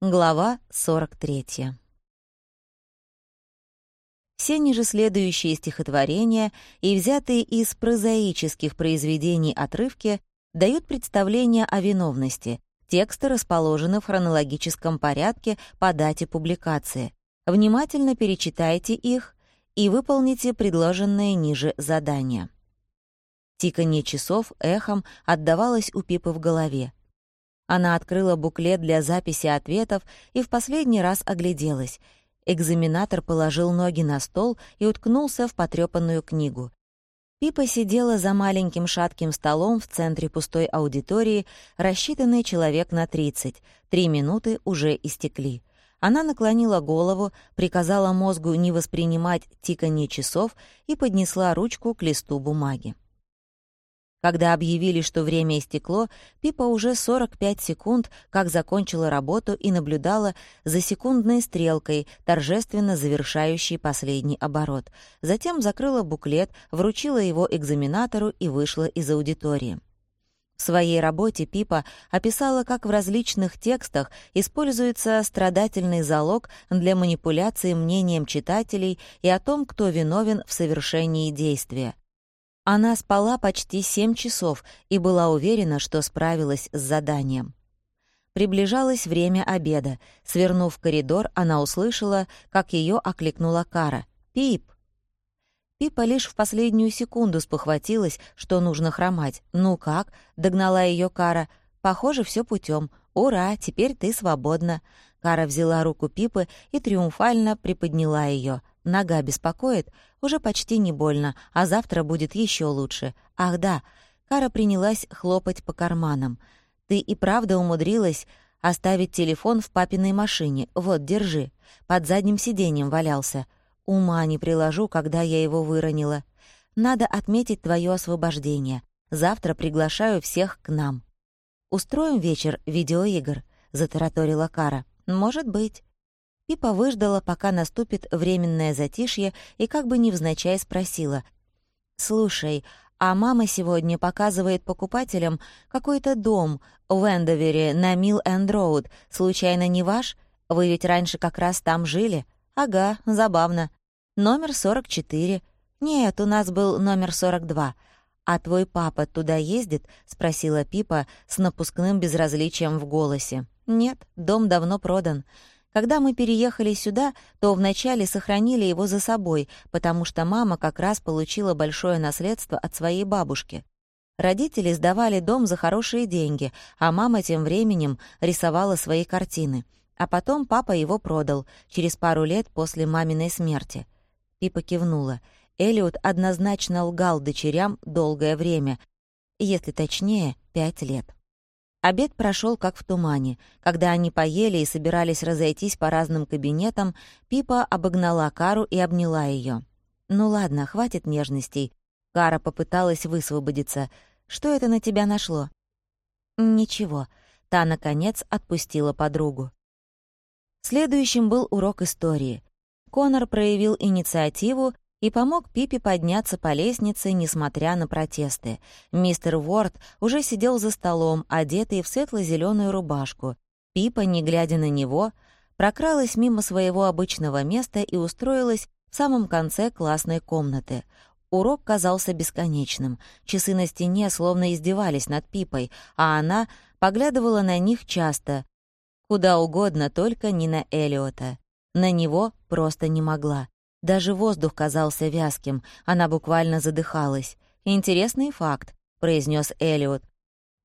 Глава 43. Все ниже следующие стихотворения и взятые из прозаических произведений отрывки дают представление о виновности. Тексты расположены в хронологическом порядке по дате публикации. Внимательно перечитайте их и выполните предложенные ниже задания. Тиканье часов эхом отдавалось у Пипы в голове. Она открыла буклет для записи ответов и в последний раз огляделась. Экзаменатор положил ноги на стол и уткнулся в потрёпанную книгу. Пипа сидела за маленьким шатким столом в центре пустой аудитории, рассчитанной человек на 30. Три минуты уже истекли. Она наклонила голову, приказала мозгу не воспринимать тиканье часов и поднесла ручку к листу бумаги. Когда объявили, что время истекло, Пипа уже 45 секунд как закончила работу и наблюдала за секундной стрелкой, торжественно завершающей последний оборот. Затем закрыла буклет, вручила его экзаменатору и вышла из аудитории. В своей работе Пипа описала, как в различных текстах используется страдательный залог для манипуляции мнением читателей и о том, кто виновен в совершении действия. Она спала почти семь часов и была уверена, что справилась с заданием. Приближалось время обеда. Свернув коридор, она услышала, как ее окликнула Кара. «Пип!» Пипа лишь в последнюю секунду спохватилась, что нужно хромать. «Ну как?» — догнала ее Кара. «Похоже, все путем. Ура, теперь ты свободна». Кара взяла руку Пипы и триумфально приподняла ее. Нога беспокоит? Уже почти не больно, а завтра будет еще лучше. Ах да, Кара принялась хлопать по карманам. Ты и правда умудрилась оставить телефон в папиной машине. Вот, держи. Под задним сиденьем валялся. Ума не приложу, когда я его выронила. Надо отметить твое освобождение. Завтра приглашаю всех к нам. «Устроим вечер видеоигр», — затараторила Кара. «Может быть». Пипа выждала, пока наступит временное затишье, и как бы невзначай спросила. «Слушай, а мама сегодня показывает покупателям какой-то дом в Эндовере на Милл Энд Роуд. Случайно не ваш? Вы ведь раньше как раз там жили?» «Ага, забавно. Номер 44. Нет, у нас был номер 42. А твой папа туда ездит?» — спросила Пипа с напускным безразличием в голосе. «Нет, дом давно продан. Когда мы переехали сюда, то вначале сохранили его за собой, потому что мама как раз получила большое наследство от своей бабушки. Родители сдавали дом за хорошие деньги, а мама тем временем рисовала свои картины. А потом папа его продал, через пару лет после маминой смерти. Пипа кивнула. Элиот однозначно лгал дочерям долгое время, если точнее, пять лет. Обед прошел как в тумане. Когда они поели и собирались разойтись по разным кабинетам, Пипа обогнала Кару и обняла ее. «Ну ладно, хватит нежностей». Кара попыталась высвободиться. «Что это на тебя нашло?» «Ничего». Та, наконец, отпустила подругу. Следующим был урок истории. Конор проявил инициативу и помог Пипе подняться по лестнице, несмотря на протесты. Мистер Уорд уже сидел за столом, одетый в светло-зеленую рубашку. Пипа, не глядя на него, прокралась мимо своего обычного места и устроилась в самом конце классной комнаты. Урок казался бесконечным. Часы на стене словно издевались над Пипой, а она поглядывала на них часто, куда угодно, только не на Элиота. На него просто не могла. Даже воздух казался вязким, она буквально задыхалась. «Интересный факт», — произнес Элиот.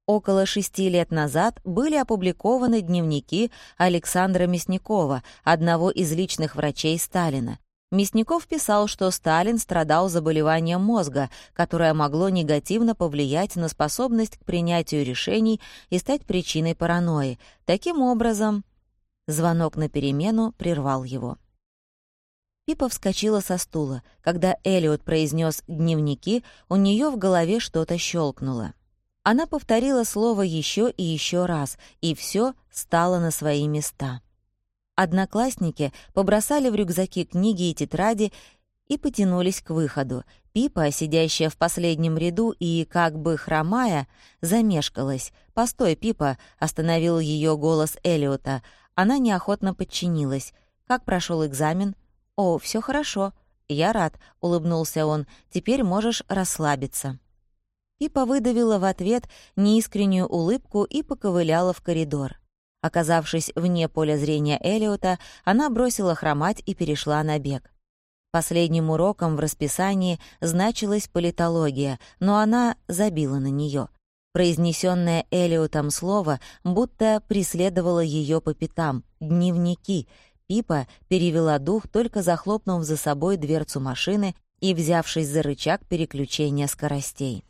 Около шести лет назад были опубликованы дневники Александра Мясникова, одного из личных врачей Сталина. Мясников писал, что Сталин страдал заболеванием мозга, которое могло негативно повлиять на способность к принятию решений и стать причиной паранойи. Таким образом, звонок на перемену прервал его. Пипа вскочила со стула. Когда Элиот произнес «дневники», у нее в голове что-то щелкнуло. Она повторила слово еще и еще раз, и все стало на свои места. Одноклассники побросали в рюкзаки книги и тетради и потянулись к выходу. Пипа, сидящая в последнем ряду и, как бы хромая, замешкалась. «Постой, Пипа!» — остановил ее голос Элиота. Она неохотно подчинилась. «Как прошел экзамен?» «О, все хорошо». «Я рад», — улыбнулся он. «Теперь можешь расслабиться». Пипа выдавила в ответ неискреннюю улыбку и поковыляла в коридор. Оказавшись вне поля зрения Элиота, она бросила хромать и перешла на бег. Последним уроком в расписании значилась политология, но она забила на нее. Произнесенное Элиотом слово будто преследовало ее по пятам. «Дневники». Пипа перевела дух, только захлопнув за собой дверцу машины и взявшись за рычаг переключения скоростей.